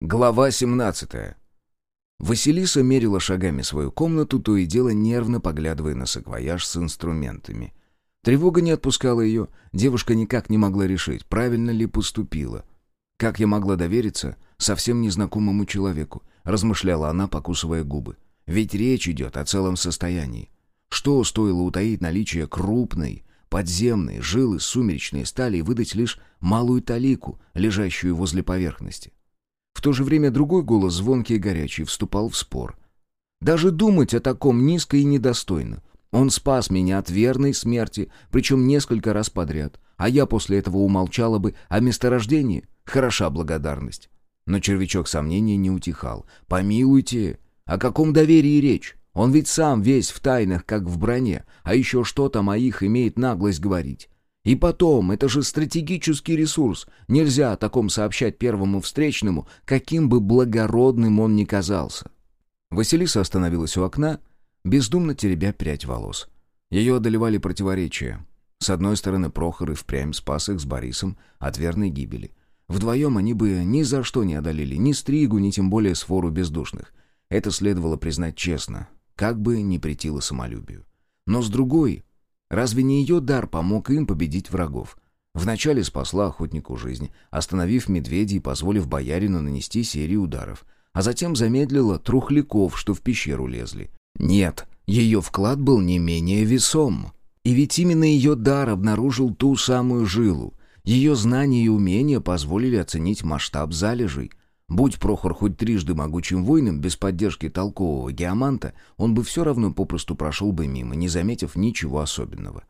Глава 17. Василиса мерила шагами свою комнату, то и дело нервно поглядывая на саквояж с инструментами. Тревога не отпускала ее, девушка никак не могла решить, правильно ли поступила. «Как я могла довериться совсем незнакомому человеку?» — размышляла она, покусывая губы. «Ведь речь идет о целом состоянии. Что стоило утаить наличие крупной, подземной, жилы сумеречной стали и выдать лишь малую талику, лежащую возле поверхности?» В то же время другой голос, звонкий и горячий, вступал в спор. «Даже думать о таком низко и недостойно. Он спас меня от верной смерти, причем несколько раз подряд, а я после этого умолчала бы о месторождении. Хороша благодарность». Но червячок сомнения не утихал. «Помилуйте, о каком доверии речь? Он ведь сам весь в тайнах, как в броне, а еще что-то моих имеет наглость говорить. И потом, это же стратегический ресурс. Нельзя о таком сообщать первому встречному, каким бы благородным он ни казался. Василиса остановилась у окна, бездумно теребя прядь волос. Ее одолевали противоречия. С одной стороны, Прохор и впрямь спас их с Борисом от верной гибели. Вдвоем они бы ни за что не одолели ни Стригу, ни тем более свору бездушных. Это следовало признать честно, как бы ни претило самолюбию. Но с другой, Разве не ее дар помог им победить врагов? Вначале спасла охотнику жизнь, остановив медведей и позволив боярину нанести серию ударов, а затем замедлила трухляков, что в пещеру лезли. Нет, ее вклад был не менее весом. И ведь именно ее дар обнаружил ту самую жилу. Ее знания и умения позволили оценить масштаб залежей. Будь Прохор хоть трижды могучим воином, без поддержки толкового геоманта, он бы все равно попросту прошел бы мимо, не заметив ничего особенного.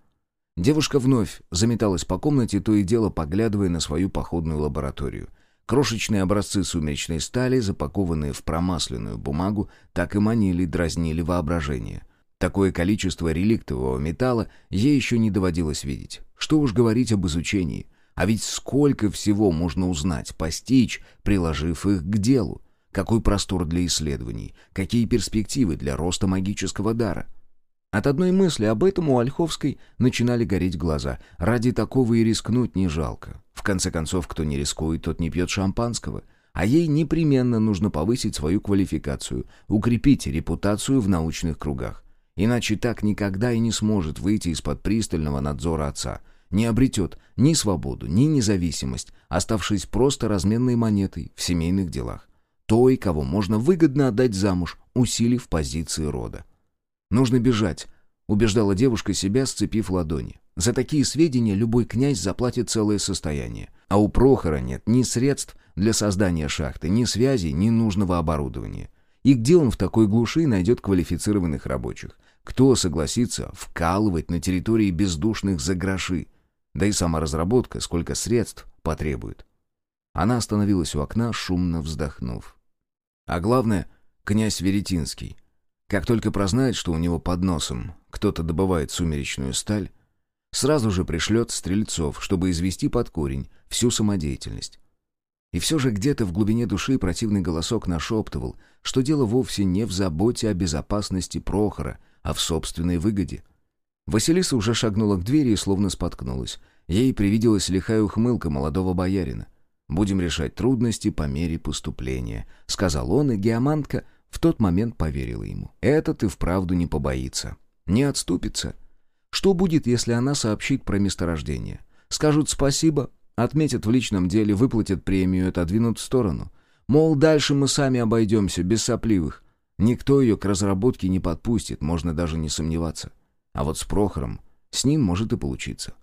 Девушка вновь заметалась по комнате, то и дело поглядывая на свою походную лабораторию. Крошечные образцы сумеречной стали, запакованные в промасленную бумагу, так и манили, дразнили воображение. Такое количество реликтового металла ей еще не доводилось видеть. Что уж говорить об изучении — а ведь сколько всего можно узнать, постичь, приложив их к делу. Какой простор для исследований, какие перспективы для роста магического дара. От одной мысли об этом у Ольховской начинали гореть глаза. Ради такого и рискнуть не жалко. В конце концов, кто не рискует, тот не пьет шампанского. А ей непременно нужно повысить свою квалификацию, укрепить репутацию в научных кругах. Иначе так никогда и не сможет выйти из-под пристального надзора отца – не обретет ни свободу, ни независимость, оставшись просто разменной монетой в семейных делах. Той, кого можно выгодно отдать замуж, усилив позиции рода. «Нужно бежать», — убеждала девушка себя, сцепив ладони. «За такие сведения любой князь заплатит целое состояние. А у Прохора нет ни средств для создания шахты, ни связей, ни нужного оборудования. И где он в такой глуши найдет квалифицированных рабочих? Кто согласится вкалывать на территории бездушных за гроши? Да и сама разработка, сколько средств потребует. Она остановилась у окна, шумно вздохнув. А главное, князь Веретинский. Как только прознает, что у него под носом кто-то добывает сумеречную сталь, сразу же пришлет стрельцов, чтобы извести под корень всю самодеятельность. И все же где-то в глубине души противный голосок нашептывал, что дело вовсе не в заботе о безопасности Прохора, а в собственной выгоде. Василиса уже шагнула к двери и словно споткнулась. Ей привиделась лихая ухмылка молодого боярина. «Будем решать трудности по мере поступления», — сказал он, и геомантка в тот момент поверила ему. «Этот и вправду не побоится. Не отступится. Что будет, если она сообщит про месторождение? Скажут спасибо, отметят в личном деле, выплатят премию и отодвинут в сторону. Мол, дальше мы сами обойдемся, без сопливых. Никто ее к разработке не подпустит, можно даже не сомневаться. А вот с Прохором, с ним может и получиться.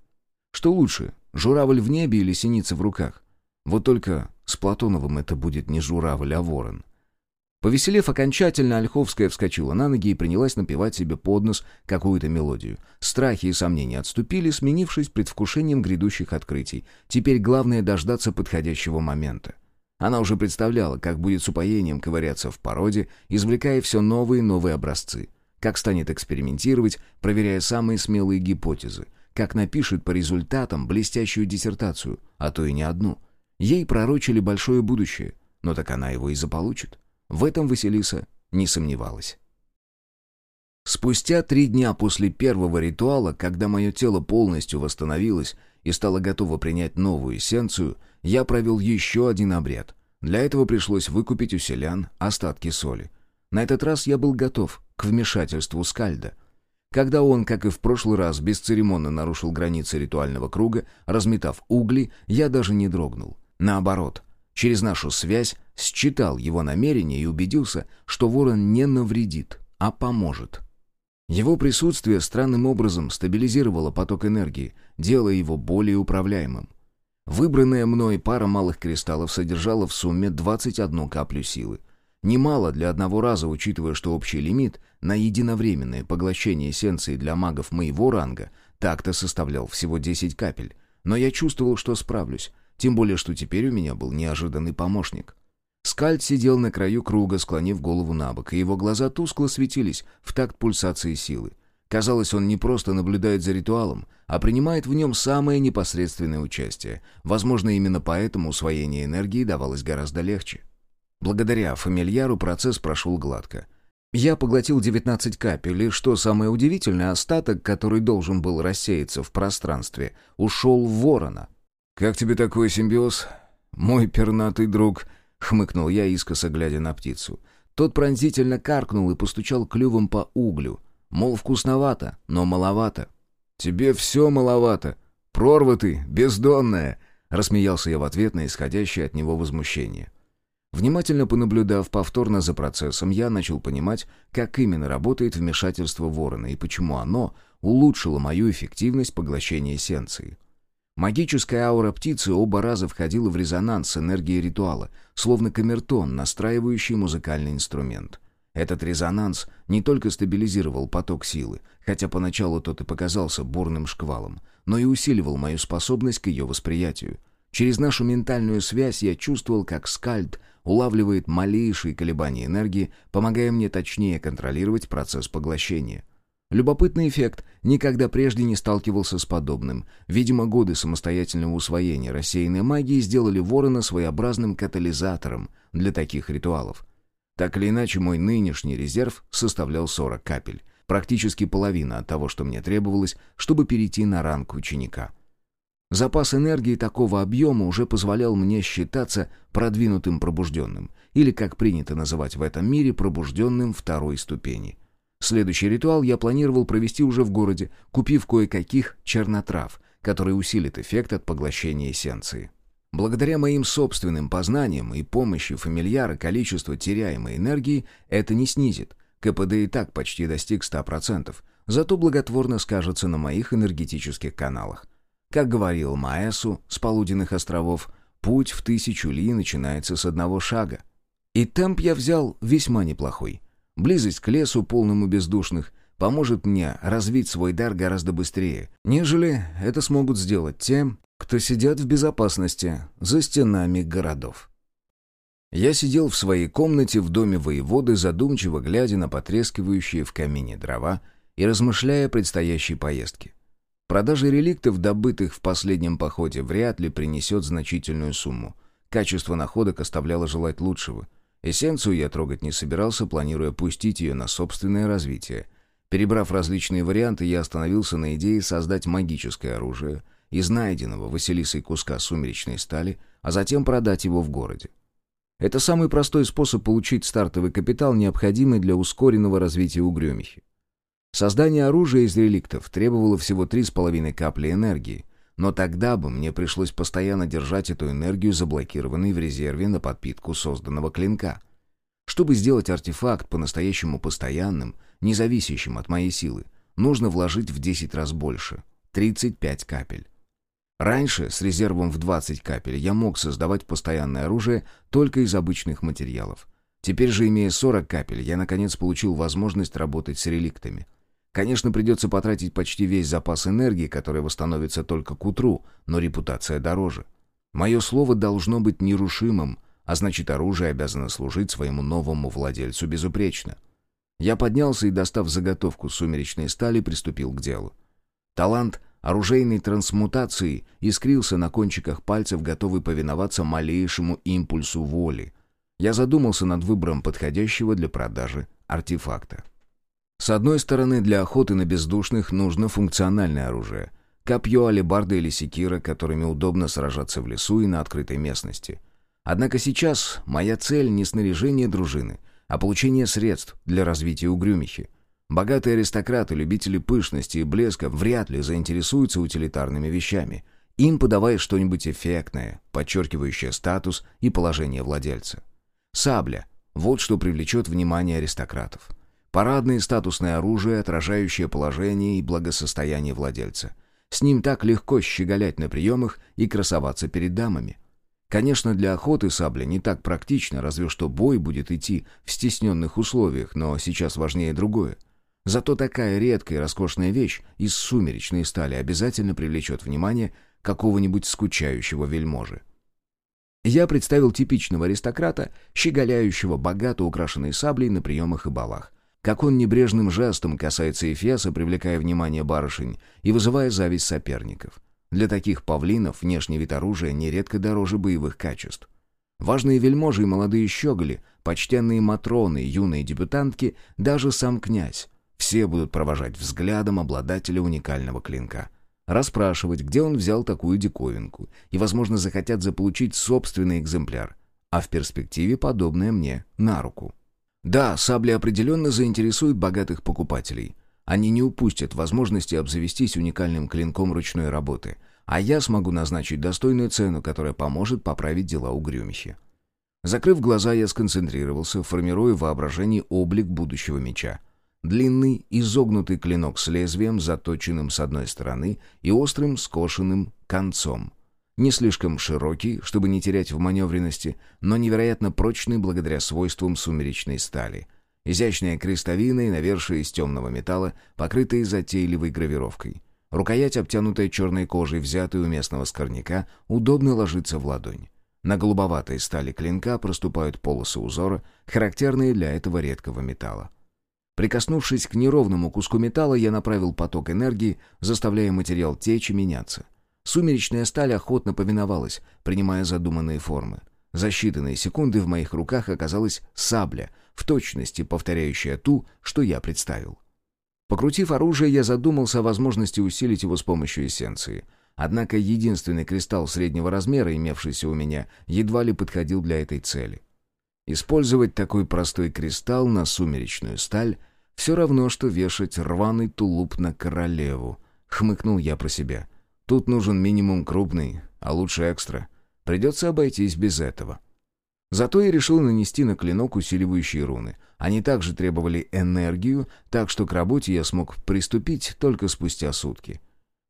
Что лучше, журавль в небе или синица в руках? Вот только с Платоновым это будет не журавль, а ворон. Повеселев окончательно, Ольховская вскочила на ноги и принялась напевать себе под нос какую-то мелодию. Страхи и сомнения отступили, сменившись предвкушением грядущих открытий. Теперь главное дождаться подходящего момента. Она уже представляла, как будет с упоением ковыряться в породе, извлекая все новые и новые образцы как станет экспериментировать, проверяя самые смелые гипотезы, как напишет по результатам блестящую диссертацию, а то и не одну. Ей пророчили большое будущее, но так она его и заполучит. В этом Василиса не сомневалась. Спустя три дня после первого ритуала, когда мое тело полностью восстановилось и стало готово принять новую эссенцию, я провел еще один обряд. Для этого пришлось выкупить у селян остатки соли. На этот раз я был готов к вмешательству Скальда. Когда он, как и в прошлый раз, бесцеремонно нарушил границы ритуального круга, разметав угли, я даже не дрогнул. Наоборот, через нашу связь считал его намерение и убедился, что ворон не навредит, а поможет. Его присутствие странным образом стабилизировало поток энергии, делая его более управляемым. Выбранная мной пара малых кристаллов содержала в сумме 21 каплю силы. Немало для одного раза, учитывая, что общий лимит на единовременное поглощение эссенции для магов моего ранга так-то составлял всего 10 капель. Но я чувствовал, что справлюсь, тем более, что теперь у меня был неожиданный помощник. Скальд сидел на краю круга, склонив голову на бок, и его глаза тускло светились в такт пульсации силы. Казалось, он не просто наблюдает за ритуалом, а принимает в нем самое непосредственное участие. Возможно, именно поэтому усвоение энергии давалось гораздо легче. Благодаря фамильяру процесс прошел гладко. Я поглотил 19 капель, и, что самое удивительное, остаток, который должен был рассеяться в пространстве, ушел в ворона. «Как тебе такой симбиоз, мой пернатый друг?» — хмыкнул я, искоса глядя на птицу. Тот пронзительно каркнул и постучал клювом по углю. Мол, вкусновато, но маловато. «Тебе все маловато. Прорва ты, бездонная!» — рассмеялся я в ответ на исходящее от него возмущение. Внимательно понаблюдав повторно за процессом, я начал понимать, как именно работает вмешательство ворона и почему оно улучшило мою эффективность поглощения эссенции. Магическая аура птицы оба раза входила в резонанс с энергией ритуала, словно камертон, настраивающий музыкальный инструмент. Этот резонанс не только стабилизировал поток силы, хотя поначалу тот и показался бурным шквалом, но и усиливал мою способность к ее восприятию. Через нашу ментальную связь я чувствовал, как скальд улавливает малейшие колебания энергии, помогая мне точнее контролировать процесс поглощения — Любопытный эффект. Никогда прежде не сталкивался с подобным. Видимо, годы самостоятельного усвоения рассеянной магии сделали ворона своеобразным катализатором для таких ритуалов. Так или иначе, мой нынешний резерв составлял 40 капель. Практически половина от того, что мне требовалось, чтобы перейти на ранг ученика. Запас энергии такого объема уже позволял мне считаться продвинутым пробужденным, или, как принято называть в этом мире, пробужденным второй ступени — Следующий ритуал я планировал провести уже в городе, купив кое-каких чернотрав, которые усилят эффект от поглощения эссенции. Благодаря моим собственным познаниям и помощи фамильяра количество теряемой энергии это не снизит. КПД и так почти достиг 100%, зато благотворно скажется на моих энергетических каналах. Как говорил Маэсу с полуденных островов, путь в тысячу ли начинается с одного шага. И темп я взял весьма неплохой. Близость к лесу, полному бездушных, поможет мне развить свой дар гораздо быстрее, нежели это смогут сделать те, кто сидят в безопасности за стенами городов. Я сидел в своей комнате в доме воеводы, задумчиво глядя на потрескивающие в камине дрова и размышляя о предстоящей поездке. Продажа реликтов, добытых в последнем походе, вряд ли принесет значительную сумму. Качество находок оставляло желать лучшего. Эссенцию я трогать не собирался, планируя пустить ее на собственное развитие. Перебрав различные варианты, я остановился на идее создать магическое оружие из найденного Василисой куска сумеречной стали, а затем продать его в городе. Это самый простой способ получить стартовый капитал, необходимый для ускоренного развития угрюмихи. Создание оружия из реликтов требовало всего 3,5 капли энергии, но тогда бы мне пришлось постоянно держать эту энергию заблокированной в резерве на подпитку созданного клинка. Чтобы сделать артефакт по-настоящему постоянным, независящим от моей силы, нужно вложить в 10 раз больше — 35 капель. Раньше с резервом в 20 капель я мог создавать постоянное оружие только из обычных материалов. Теперь же, имея 40 капель, я наконец получил возможность работать с реликтами — Конечно, придется потратить почти весь запас энергии, который восстановится только к утру, но репутация дороже. Мое слово должно быть нерушимым, а значит оружие обязано служить своему новому владельцу безупречно. Я поднялся и, достав заготовку сумеречной стали, приступил к делу. Талант оружейной трансмутации искрился на кончиках пальцев, готовый повиноваться малейшему импульсу воли. Я задумался над выбором подходящего для продажи артефакта. С одной стороны, для охоты на бездушных нужно функциональное оружие. Копье, алебарда или секира, которыми удобно сражаться в лесу и на открытой местности. Однако сейчас моя цель не снаряжение дружины, а получение средств для развития угрюмихи. Богатые аристократы, любители пышности и блеска вряд ли заинтересуются утилитарными вещами. Им подавай что-нибудь эффектное, подчеркивающее статус и положение владельца. Сабля – вот что привлечет внимание аристократов. Парадное статусное оружие, отражающее положение и благосостояние владельца. С ним так легко щеголять на приемах и красоваться перед дамами. Конечно, для охоты сабля не так практично, разве что бой будет идти в стесненных условиях, но сейчас важнее другое. Зато такая редкая и роскошная вещь из сумеречной стали обязательно привлечет внимание какого-нибудь скучающего вельможи. Я представил типичного аристократа, щеголяющего богато украшенной саблей на приемах и балах. Как он небрежным жестом касается Эфеса, привлекая внимание барышень и вызывая зависть соперников. Для таких павлинов внешний вид оружия нередко дороже боевых качеств. Важные вельможи и молодые щеголи, почтенные матроны, юные дебютантки, даже сам князь все будут провожать взглядом обладателя уникального клинка. Расспрашивать, где он взял такую диковинку, и, возможно, захотят заполучить собственный экземпляр. А в перспективе подобное мне на руку. Да, сабли определенно заинтересуют богатых покупателей. Они не упустят возможности обзавестись уникальным клинком ручной работы, а я смогу назначить достойную цену, которая поможет поправить дела у Грюмихи. Закрыв глаза, я сконцентрировался, формируя в воображении облик будущего меча. Длинный, изогнутый клинок с лезвием, заточенным с одной стороны, и острым, скошенным концом. Не слишком широкий, чтобы не терять в маневренности, но невероятно прочный благодаря свойствам сумеречной стали. Изящная крестовина и навершие из темного металла, покрытые затейливой гравировкой. Рукоять, обтянутая черной кожей, взятая у местного скорняка, удобно ложится в ладонь. На голубоватой стали клинка проступают полосы узора, характерные для этого редкого металла. Прикоснувшись к неровному куску металла, я направил поток энергии, заставляя материал течь и меняться. Сумеречная сталь охотно повиновалась, принимая задуманные формы. За считанные секунды в моих руках оказалась сабля, в точности повторяющая ту, что я представил. Покрутив оружие, я задумался о возможности усилить его с помощью эссенции. Однако единственный кристалл среднего размера, имевшийся у меня, едва ли подходил для этой цели. Использовать такой простой кристалл на сумеречную сталь все равно, что вешать рваный тулуп на королеву. Хмыкнул я про себя. Тут нужен минимум крупный, а лучше экстра. Придется обойтись без этого. Зато я решил нанести на клинок усиливающие руны. Они также требовали энергию, так что к работе я смог приступить только спустя сутки.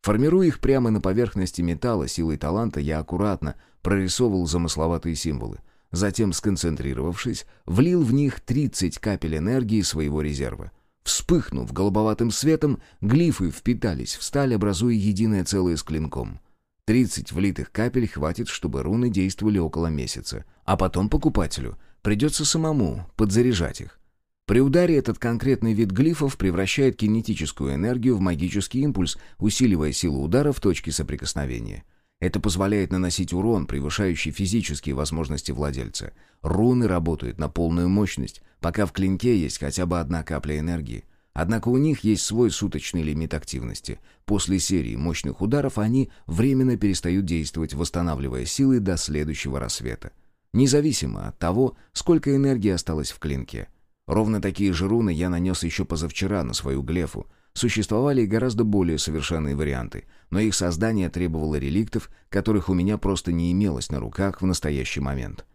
Формируя их прямо на поверхности металла силой таланта, я аккуратно прорисовывал замысловатые символы. Затем, сконцентрировавшись, влил в них 30 капель энергии своего резерва. Вспыхнув голубоватым светом, глифы впитались в сталь, образуя единое целое с клинком. 30 влитых капель хватит, чтобы руны действовали около месяца, а потом покупателю придется самому подзаряжать их. При ударе этот конкретный вид глифов превращает кинетическую энергию в магический импульс, усиливая силу удара в точке соприкосновения. Это позволяет наносить урон, превышающий физические возможности владельца. Руны работают на полную мощность, пока в клинке есть хотя бы одна капля энергии. Однако у них есть свой суточный лимит активности. После серии мощных ударов они временно перестают действовать, восстанавливая силы до следующего рассвета. Независимо от того, сколько энергии осталось в клинке. Ровно такие же руны я нанес еще позавчера на свою глефу, Существовали и гораздо более совершенные варианты, но их создание требовало реликтов, которых у меня просто не имелось на руках в настоящий момент.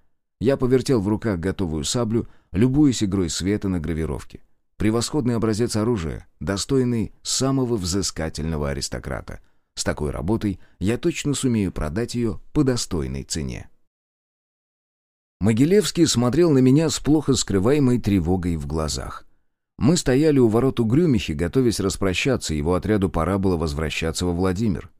Я повертел в руках готовую саблю, любуясь игрой света на гравировке. Превосходный образец оружия, достойный самого взыскательного аристократа. С такой работой я точно сумею продать ее по достойной цене. Могилевский смотрел на меня с плохо скрываемой тревогой в глазах. Мы стояли у ворот Угрюмихи, готовясь распрощаться, его отряду пора было возвращаться во Владимир.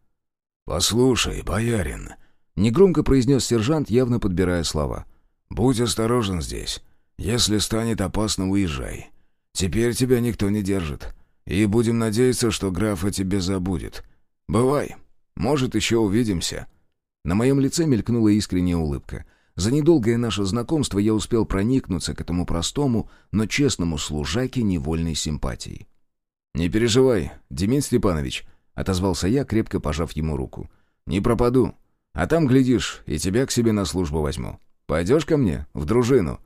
«Послушай, боярин», — негромко произнес сержант, явно подбирая слова. «Будь осторожен здесь. Если станет опасно, уезжай. Теперь тебя никто не держит. И будем надеяться, что граф о тебе забудет. Бывай. Может, еще увидимся». На моем лице мелькнула искренняя улыбка — за недолгое наше знакомство я успел проникнуться к этому простому, но честному служаке невольной симпатией. «Не переживай, Демид Степанович», — отозвался я, крепко пожав ему руку. «Не пропаду. А там, глядишь, и тебя к себе на службу возьму. Пойдешь ко мне, в дружину?»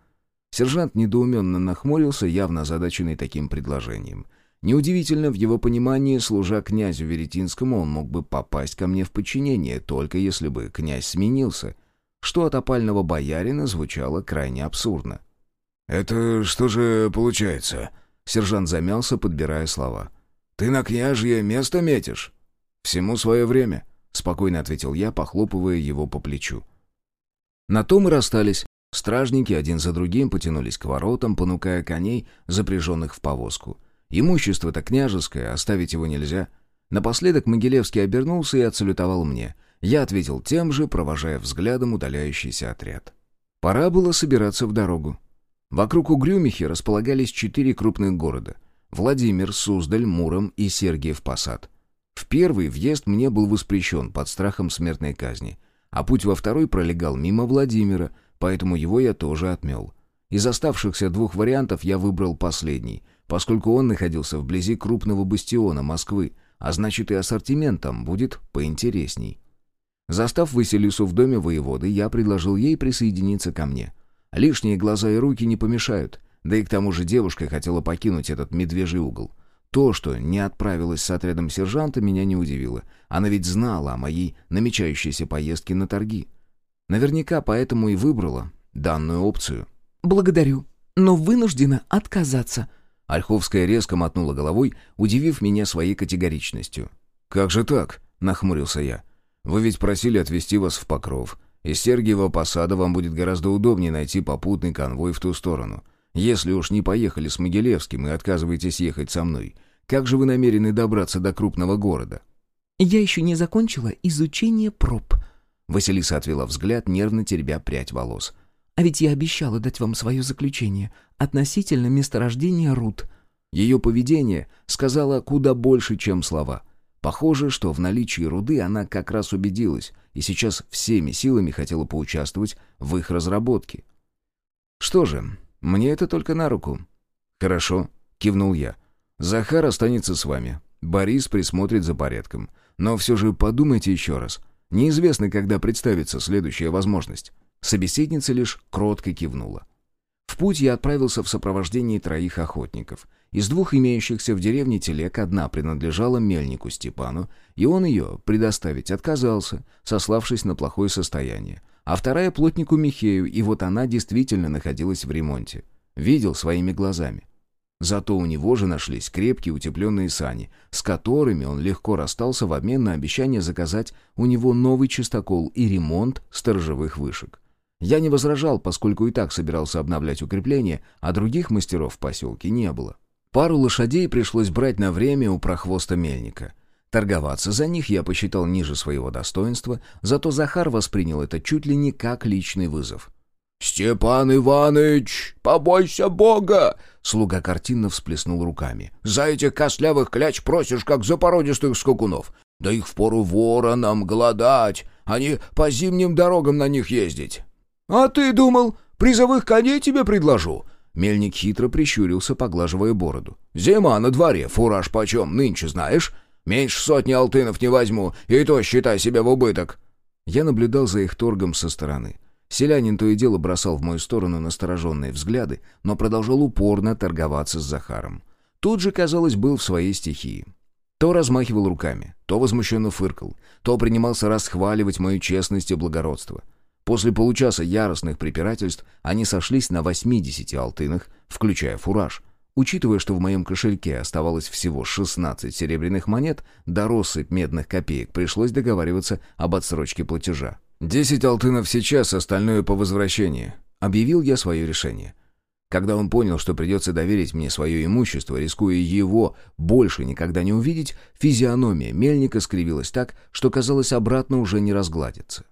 Сержант недоуменно нахмурился, явно озадаченный таким предложением. Неудивительно, в его понимании, служа князю Веретинскому, он мог бы попасть ко мне в подчинение, только если бы князь сменился, что от опального боярина звучало крайне абсурдно. «Это что же получается?» Сержант замялся, подбирая слова. «Ты на княжье место метишь?» «Всему свое время», — спокойно ответил я, похлопывая его по плечу. На том и расстались. Стражники один за другим потянулись к воротам, понукая коней, запряженных в повозку. Имущество-то княжеское, оставить его нельзя. Напоследок Могилевский обернулся и отсалютовал мне. Я ответил тем же, провожая взглядом удаляющийся отряд. Пора было собираться в дорогу. Вокруг Угрюмихи располагались четыре крупных города — Владимир, Суздаль, Муром и Сергиев Посад. В первый въезд мне был воспрещен под страхом смертной казни, а путь во второй пролегал мимо Владимира, поэтому его я тоже отмел. Из оставшихся двух вариантов я выбрал последний, поскольку он находился вблизи крупного бастиона Москвы, а значит и ассортимент там будет поинтересней. Застав Василису в доме воеводы, я предложил ей присоединиться ко мне — Лишние глаза и руки не помешают. Да и к тому же девушка хотела покинуть этот медвежий угол. То, что не отправилась с отрядом сержанта, меня не удивило. Она ведь знала о моей намечающейся поездке на торги. Наверняка поэтому и выбрала данную опцию. «Благодарю, но вынуждена отказаться». Ольховская резко мотнула головой, удивив меня своей категоричностью. «Как же так?» — нахмурился я. «Вы ведь просили отвезти вас в Покров. Из Сергиева Посада вам будет гораздо удобнее найти попутный конвой в ту сторону. Если уж не поехали с Могилевским и отказываетесь ехать со мной, как же вы намерены добраться до крупного города?» «Я еще не закончила изучение проб». Василиса отвела взгляд, нервно теребя прядь волос. «А ведь я обещала дать вам свое заключение относительно месторождения руд». Ее поведение сказала куда больше, чем слова — Похоже, что в наличии руды она как раз убедилась и сейчас всеми силами хотела поучаствовать в их разработке. «Что же, мне это только на руку». «Хорошо», — кивнул я. «Захар останется с вами. Борис присмотрит за порядком. Но все же подумайте еще раз. Неизвестно, когда представится следующая возможность». Собеседница лишь кротко кивнула. В путь я отправился в сопровождении троих охотников. Из двух имеющихся в деревне телег одна принадлежала мельнику Степану, и он ее предоставить отказался, сославшись на плохое состояние. А вторая плотнику Михею, и вот она действительно находилась в ремонте. Видел своими глазами. Зато у него же нашлись крепкие утепленные сани, с которыми он легко расстался в обмен на обещание заказать у него новый чистокол и ремонт сторожевых вышек. Я не возражал, поскольку и так собирался обновлять укрепление, а других мастеров в поселке не было. Пару лошадей пришлось брать на время у прохвоста мельника. Торговаться за них я посчитал ниже своего достоинства, зато Захар воспринял это чуть ли не как личный вызов. «Степан Иваныч, побойся Бога!» Слуга картинно всплеснул руками. «За этих костлявых кляч просишь, как за породистых скакунов. Да их впору воронам голодать, а не по зимним дорогам на них ездить». «А ты думал, призовых коней тебе предложу?» Мельник хитро прищурился, поглаживая бороду. «Зима на дворе, фураж почем, нынче знаешь? Меньше сотни алтынов не возьму, и то считай себя в убыток». Я наблюдал за их торгом со стороны. Селянин то и дело бросал в мою сторону настороженные взгляды, но продолжал упорно торговаться с Захаром. Тут же, казалось, был в своей стихии. То размахивал руками, то возмущенно фыркал, то принимался расхваливать мою честность и благородство. После получаса яростных препирательств они сошлись на 80 алтынах, включая фураж. Учитывая, что в моем кошельке оставалось всего 16 серебряных монет, до россыпь медных копеек пришлось договариваться об отсрочке платежа. «Десять алтынов сейчас, остальное по возвращении», — объявил я свое решение. Когда он понял, что придется доверить мне свое имущество, рискуя его больше никогда не увидеть, физиономия мельника скривилась так, что, казалось, обратно уже не разгладится.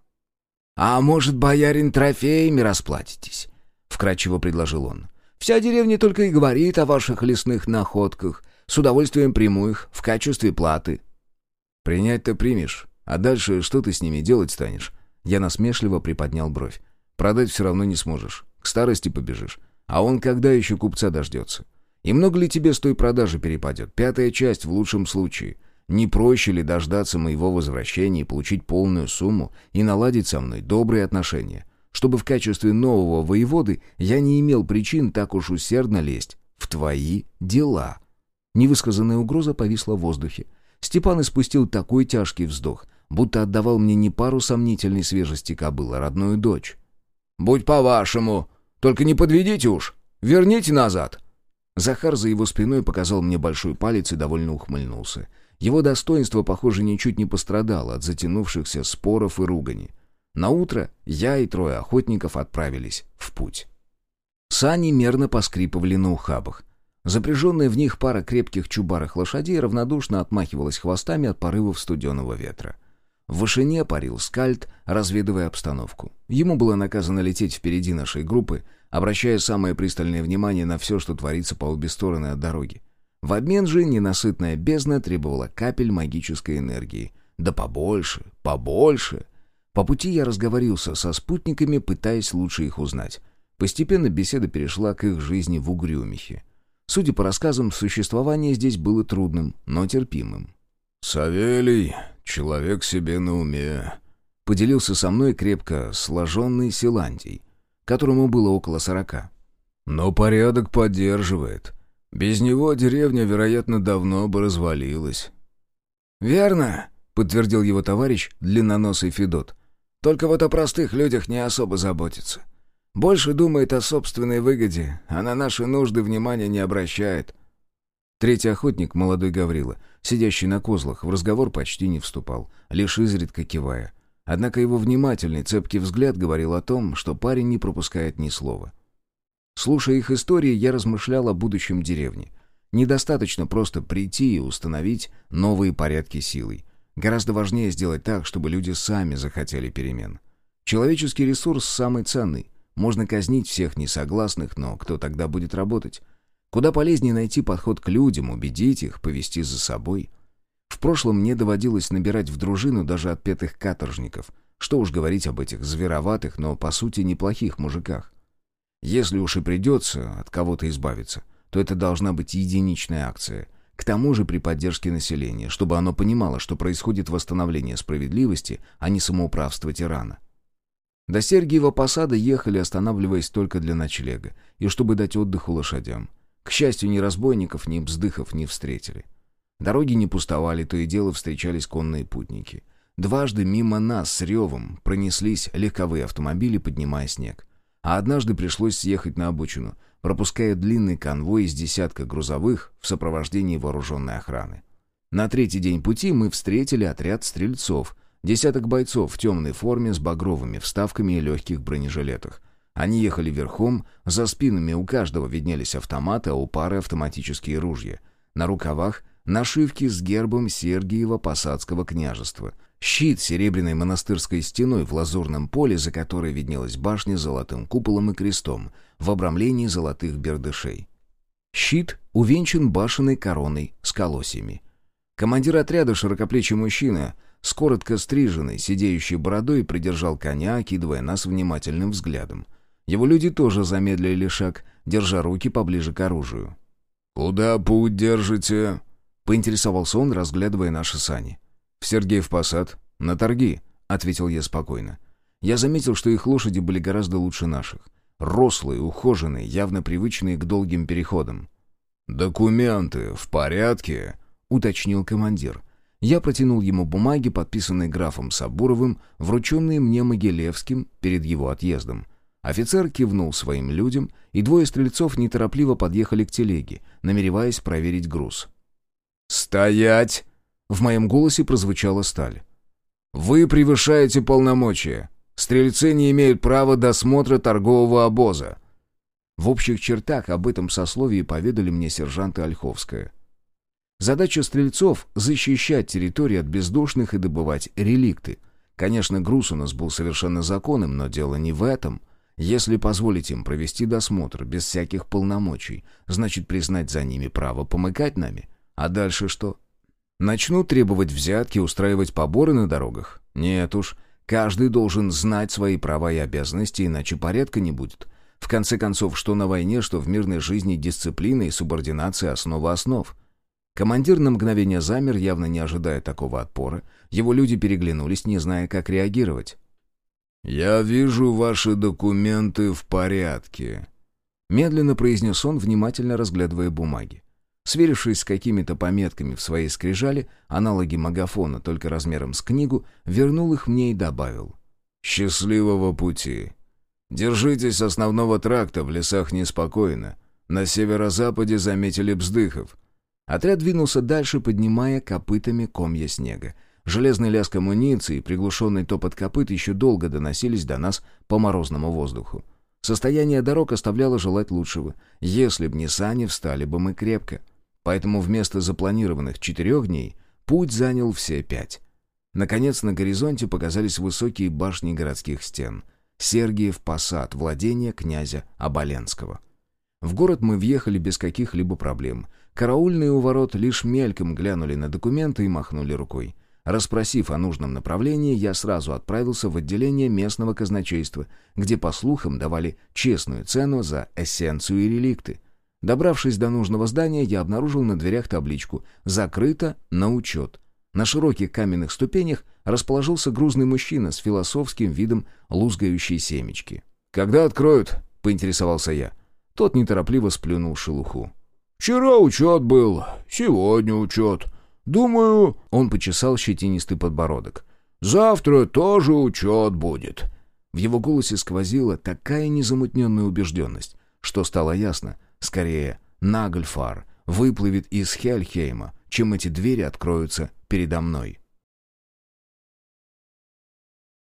«А может, боярин, трофеями расплатитесь?» — вкратчиво предложил он. «Вся деревня только и говорит о ваших лесных находках. С удовольствием приму их в качестве платы». «Принять-то примешь, а дальше что ты с ними делать станешь?» Я насмешливо приподнял бровь. «Продать все равно не сможешь. К старости побежишь. А он когда еще купца дождется? И много ли тебе с той продажи перепадет? Пятая часть в лучшем случае. Не проще ли дождаться моего возвращения и получить полную сумму и наладить со мной добрые отношения? чтобы в качестве нового воеводы я не имел причин так уж усердно лезть в твои дела. Невысказанная угроза повисла в воздухе. Степан испустил такой тяжкий вздох, будто отдавал мне не пару сомнительной свежести кобыл, а родную дочь. «Будь по-вашему, только не подведите уж, верните назад!» Захар за его спиной показал мне большой палец и довольно ухмыльнулся. Его достоинство, похоже, ничуть не пострадало от затянувшихся споров и ругани. На утро я и трое охотников отправились в путь. Сани мерно поскрипывали на ухабах. Запряженная в них пара крепких чубарых лошадей равнодушно отмахивалась хвостами от порывов студеного ветра. В вышине парил скальд, разведывая обстановку. Ему было наказано лететь впереди нашей группы, обращая самое пристальное внимание на все, что творится по обе стороны от дороги. В обмен же ненасытная бездна требовала капель магической энергии. Да побольше, побольше. По пути я разговорился со спутниками, пытаясь лучше их узнать. Постепенно беседа перешла к их жизни в Угрюмихе. Судя по рассказам, существование здесь было трудным, но терпимым. «Савелий, человек себе на уме», — поделился со мной крепко сложенный Силантий, которому было около сорока. «Но порядок поддерживает. Без него деревня, вероятно, давно бы развалилась». «Верно», — подтвердил его товарищ, длинноносый Федот. «Только вот о простых людях не особо заботится. Больше думает о собственной выгоде, а на наши нужды внимания не обращает». Третий охотник, молодой Гаврила, сидящий на козлах, в разговор почти не вступал, лишь изредка кивая. Однако его внимательный, цепкий взгляд говорил о том, что парень не пропускает ни слова. Слушая их истории, я размышлял о будущем деревни. Недостаточно просто прийти и установить новые порядки силой. Гораздо важнее сделать так, чтобы люди сами захотели перемен. Человеческий ресурс самый ценный. Можно казнить всех несогласных, но кто тогда будет работать? Куда полезнее найти подход к людям, убедить их, повести за собой. В прошлом мне доводилось набирать в дружину даже отпетых каторжников. Что уж говорить об этих звероватых, но по сути неплохих мужиках. Если уж и придется от кого-то избавиться, то это должна быть единичная акция. К тому же при поддержке населения, чтобы оно понимало, что происходит восстановление справедливости, а не самоуправство тирана. До Сергиева посада ехали, останавливаясь только для ночлега, и чтобы дать отдыху лошадям. К счастью, ни разбойников, ни бздыхов не встретили. Дороги не пустовали, то и дело встречались конные путники. Дважды мимо нас с ревом пронеслись легковые автомобили, поднимая снег. А однажды пришлось съехать на обочину, пропуская длинный конвой из десятка грузовых в сопровождении вооруженной охраны. На третий день пути мы встретили отряд стрельцов, десяток бойцов в темной форме с багровыми вставками и легких бронежилетах. Они ехали верхом, за спинами у каждого виднелись автоматы, а у пары автоматические ружья. На рукавах нашивки с гербом Сергиева Посадского княжества — Щит серебряной монастырской стеной в лазурном поле, за которой виднелась башня с золотым куполом и крестом в обрамлении золотых бердышей. Щит увенчан башенной короной с колосьями. Командир отряда, широкоплечий мужчина, с коротко стриженной, сидеющей бородой, придержал коня, окидывая нас внимательным взглядом. Его люди тоже замедлили шаг, держа руки поближе к оружию. «Куда путь держите?» — поинтересовался он, разглядывая наши сани. «В Сергеев Посад, на торги», — ответил я спокойно. Я заметил, что их лошади были гораздо лучше наших. Рослые, ухоженные, явно привычные к долгим переходам. «Документы в порядке?» — уточнил командир. Я протянул ему бумаги, подписанные графом Сабуровым, врученные мне Могилевским перед его отъездом. Офицер кивнул своим людям, и двое стрельцов неторопливо подъехали к телеге, намереваясь проверить груз. «Стоять!» В моем голосе прозвучала сталь. «Вы превышаете полномочия. Стрельцы не имеют права досмотра торгового обоза». В общих чертах об этом сословии поведали мне сержанты Ольховская. Задача стрельцов — защищать территорию от бездушных и добывать реликты. Конечно, груз у нас был совершенно законным, но дело не в этом. Если позволить им провести досмотр без всяких полномочий, значит признать за ними право помыкать нами. А дальше что? Начнут требовать взятки, устраивать поборы на дорогах? Нет уж, каждый должен знать свои права и обязанности, иначе порядка не будет. В конце концов, что на войне, что в мирной жизни дисциплина и субординация – основа основ. Командир на мгновение замер, явно не ожидая такого отпора. Его люди переглянулись, не зная, как реагировать. «Я вижу ваши документы в порядке», — медленно произнес он, внимательно разглядывая бумаги. Сверившись с какими-то пометками в своей скрижали, аналоги магафона, только размером с книгу, вернул их мне и добавил. «Счастливого пути! Держитесь основного тракта, в лесах неспокойно. На северо-западе заметили бздыхов». Отряд двинулся дальше, поднимая копытами комья снега. Железный лязг амуниции и приглушенный топот копыт еще долго доносились до нас по морозному воздуху. Состояние дорог оставляло желать лучшего. Если б не сани, встали бы мы крепко. Поэтому вместо запланированных четырех дней путь занял все пять. Наконец на горизонте показались высокие башни городских стен. Сергиев посад, владение князя Оболенского. В город мы въехали без каких-либо проблем. Караульные у ворот лишь мельком глянули на документы и махнули рукой. Распросив о нужном направлении, я сразу отправился в отделение местного казначейства, где, по слухам, давали честную цену за эссенцию и реликты. Добравшись до нужного здания, я обнаружил на дверях табличку «Закрыто на учет». На широких каменных ступенях расположился грузный мужчина с философским видом лузгающей семечки. «Когда откроют?» — поинтересовался я. Тот неторопливо сплюнул шелуху. «Вчера учет был, сегодня учет. Думаю...» — он почесал щетинистый подбородок. «Завтра тоже учет будет». В его голосе сквозила такая незамутненная убежденность, что стало ясно, Скорее, Нагльфар выплывет из Хельхейма, чем эти двери откроются передо мной.